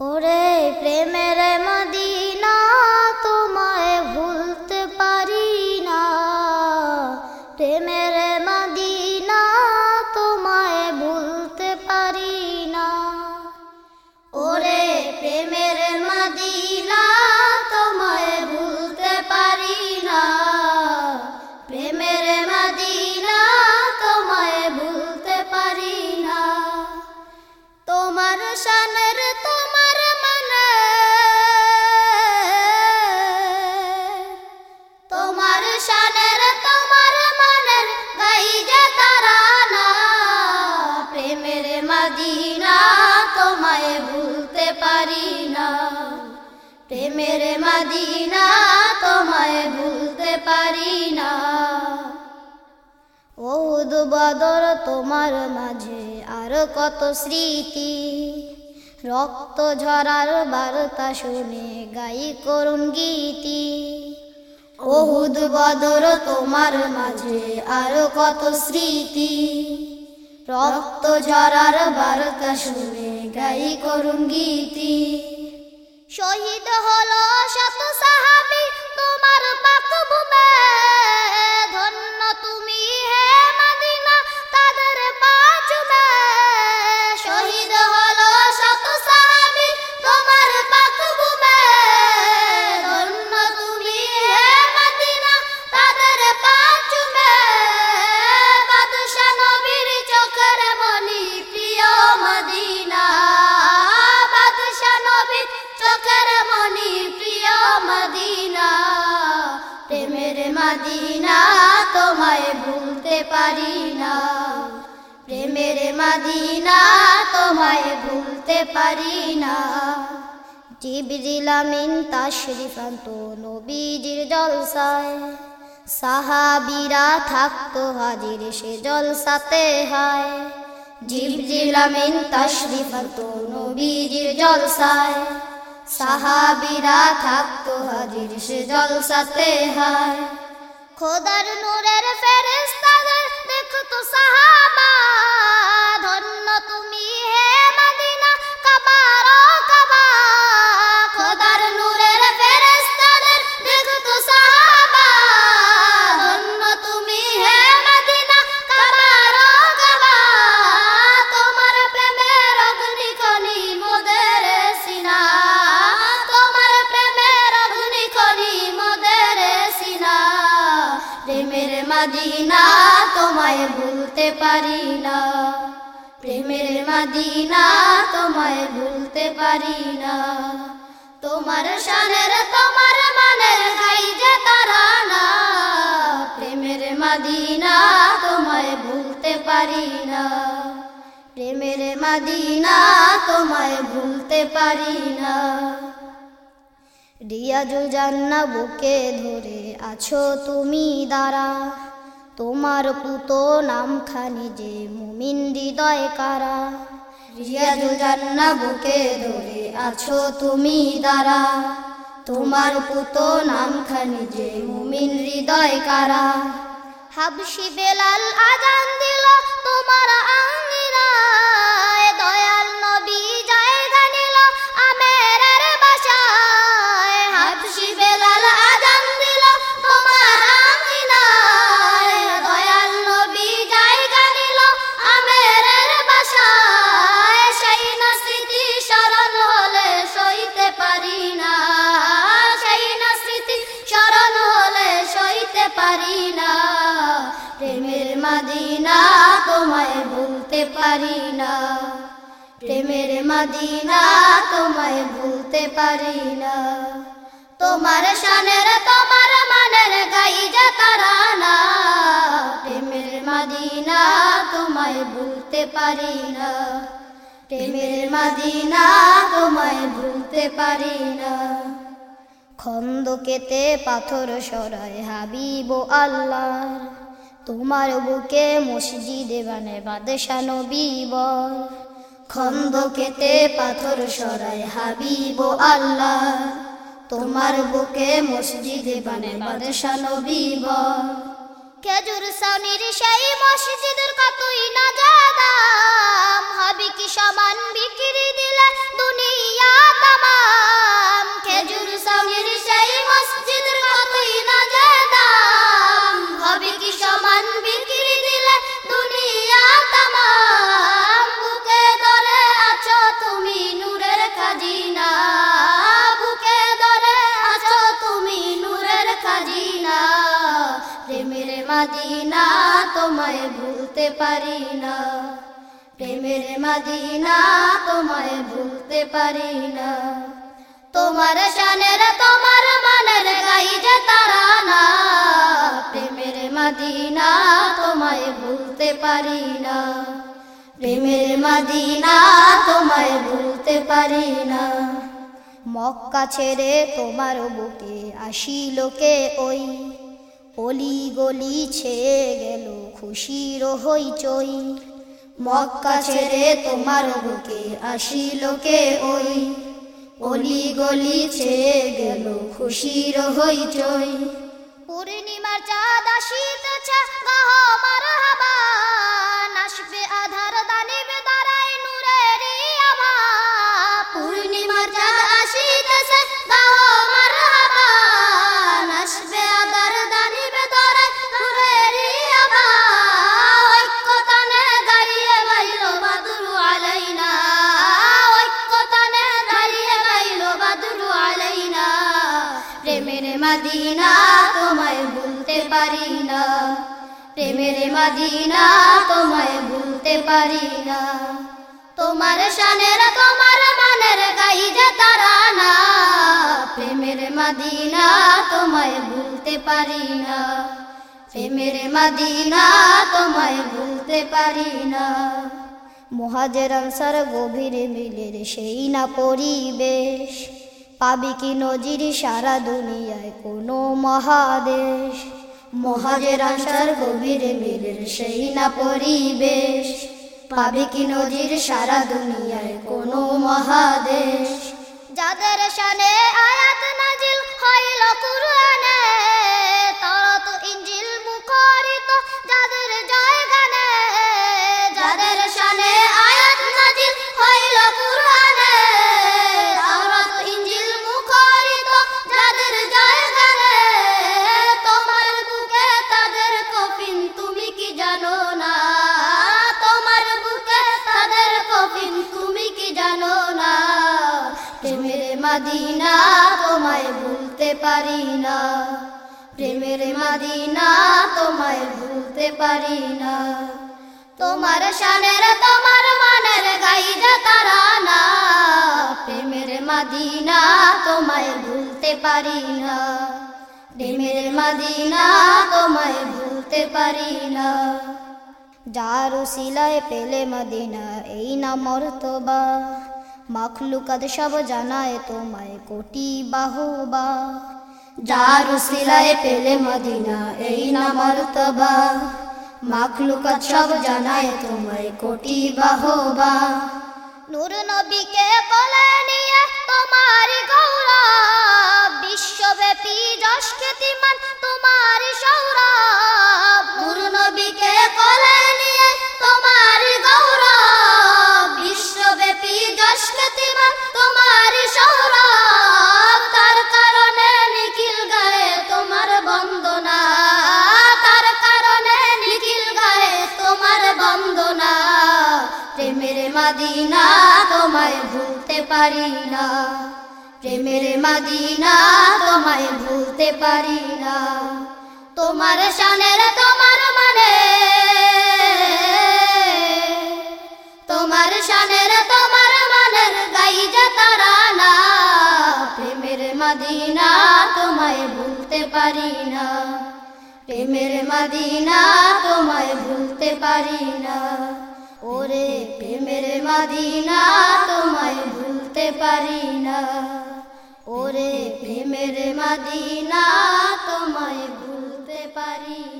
ওরে শানের তোমার মানের গাই যে তারা না প্রেমের মদিনা তোমায় ভুলতে পারি না প্রেমের মদিনা তোমায় ভুলতে পারি না ওহুদ বদর তোমার মাঝে আর কত স্মৃতি। রক্ত ঝরার বার্তা শুনে গাই করুণ গীতি। ওহুদ বদর তোমার মাঝে আর কত স্মৃতি? রক্ত ঝরার বার্তা শুনে গাই করুন গীতি। শহীদ হলো শত সাহাবি, তোমার পাকবুবে ধন্য তুমি। মদিনা তোমায় ভুলতে পারি না। প্রেমের মদিনা তোমায় ভুলতে পারি না। জিবরিল আমিন তাশরিফান্ত নবীজির জলসায়। সাহাবিরা থাকতো হাজির সে জলসাতে হায়। জিবরিল আমিন তাশরিফান্ত নবীজির জলসায়। সাহাবিরা থাকতো হাজির সে জলসাতে হায়। খোদার নূরের ফেরেস্তাদের দেখো তো সাহাবা মদিনা, তোমায় ভুলতে পারি না। প্রেমের মদিনা, তোমায় ভুলতে পারি না। তোমার শানের তোমার মানের গাই যে তারা না। প্রেমের মদিনা, তোমায় ভুলতে পারি না। প্রেমের মদিনা, তোমায় ভুলতে পারি না। রিয়াজুল জান্না বুকে ধরে আছো তুমি দাঁড়া তোমার পুতো নামখানি যে মুমিন হৃদয় কারা। রিয়াজুল জান্না বুকে ধরে আছো তুমি দাঁড়া তোমার পুতো নামখানি যে মুমিন হৃদয় কারা। হাবশি বেলাল আজান দিল, তোমার আঙ্গিনায় মাদিনা, তোমায় ভুলতে পারি না। প্রেমের মাদিনা, তোমায় ভুলতে পারি না। তোমার শানের, তোমার মানের গাই যে তারা প্রেমের মাদিনা, তোমায় ভুলতে পারি না। প্রেমের মাদিনা, তোমায় ভুলতে পারি না। খন্দকেতে পাথর সরায় হাবিব আল্লাহ। তোমার বুকে মসজিদে বানে বাদশান বিব খন্দ কেতে পাথর সরায় হাবিব আল্লাহ। তোমার বুকে মসজিদে বানে বাদশান বিব বল। খেজুর সানির সেই মসজিদের কতই না জাদাম। হাবি কি সমান বিক্রি দিলে দুনিয়া তামাম। খেজুর সানির পারি না। প্রেমের মাদিনা তোমায় ভুলতে পারি না। তোমার শানের, তোমার মানের গাই যে তারা না। প্রেমের মাদিনা তোমায় ভুলতে পারি না। প্রেমের মাদিনা তোমায় ভুলতে পারি না। মক্কা ছেড়ে তোমার বুকে আসি লোকে ওই? অলি গলি ছেয়ে গেল, খুশির হইচই মক্কা ছেড়ে তোমার বুকে আসি লোকে ওই? অলি গলি ছেয়ে গেল, খুশির হইচই পূর্ণিমার চাঁদ আসিতেছে মারহাবা। আধার মাদিনা, তোমায় ভুলতে পারি না। তোমার শানের, তোমার মানের গাই যে তারা না। প্রেমের মাদিনা, তোমায় ভুলতে পারি না। প্রেমের মাদিনা, তোমায় ভুলতে পারি না। মহাজের আনসার গভীর মিলের সেই না পরিবেশ। পাবি কি নজির সারা দুনিয়ায় কোনো মহাদেশ? মহাজের আসার গভীর মিলের সেই না পরিবেশ। পাবে কি নজির সারা দুনিয়ায় কোনো মহাদেশ? যাদের শানে মাদিনা, তোমায় ভুলতে পারি না। প্রেমের মাদিনা, তোমায় ভুলতে পারি না। তোমার শানের, তোমার মানের গাই যে তারা না। প্রেমের মাদিনা, তোমায় ভুলতে পারি না। প্রেমের মাদিনা, তোমায় ভুলতে পারি না। যার সিলায় পেলে মদিনা, এই না মর্তবা মাখলুকাত সব জানায় তোমায় কোটি বাহুবা। যার সিলায় পেলে মদিনা এই না মর্তবা। মাখলুকাত সব জানায় তোমায় কোটি বাহুবা। নূর নবীকে কোলে নিয়ে তোমার গৌরব বিশ্বব্যাপী যশ খ্যাতিমান তোমার সৌরভ। মাদিনা তোমায় ভুলতে পারি না। প্রেমের মাদিনা তোমায় ভুলতে পারি না। তোমার শানের তোমার মানে তোমার শানের তোমার মানের গাই যে তারা না। প্রেমের মাদিনা তোমায় ভুলতে পারি না। প্রেমের মাদিনা তোমায় ভুলতে পারি না। ওরে প্রেমের মাদিনা তোমায় ভুলতে পারি না। ওরে প্রেমের মাদিনা তোমায় ভুলতে পারি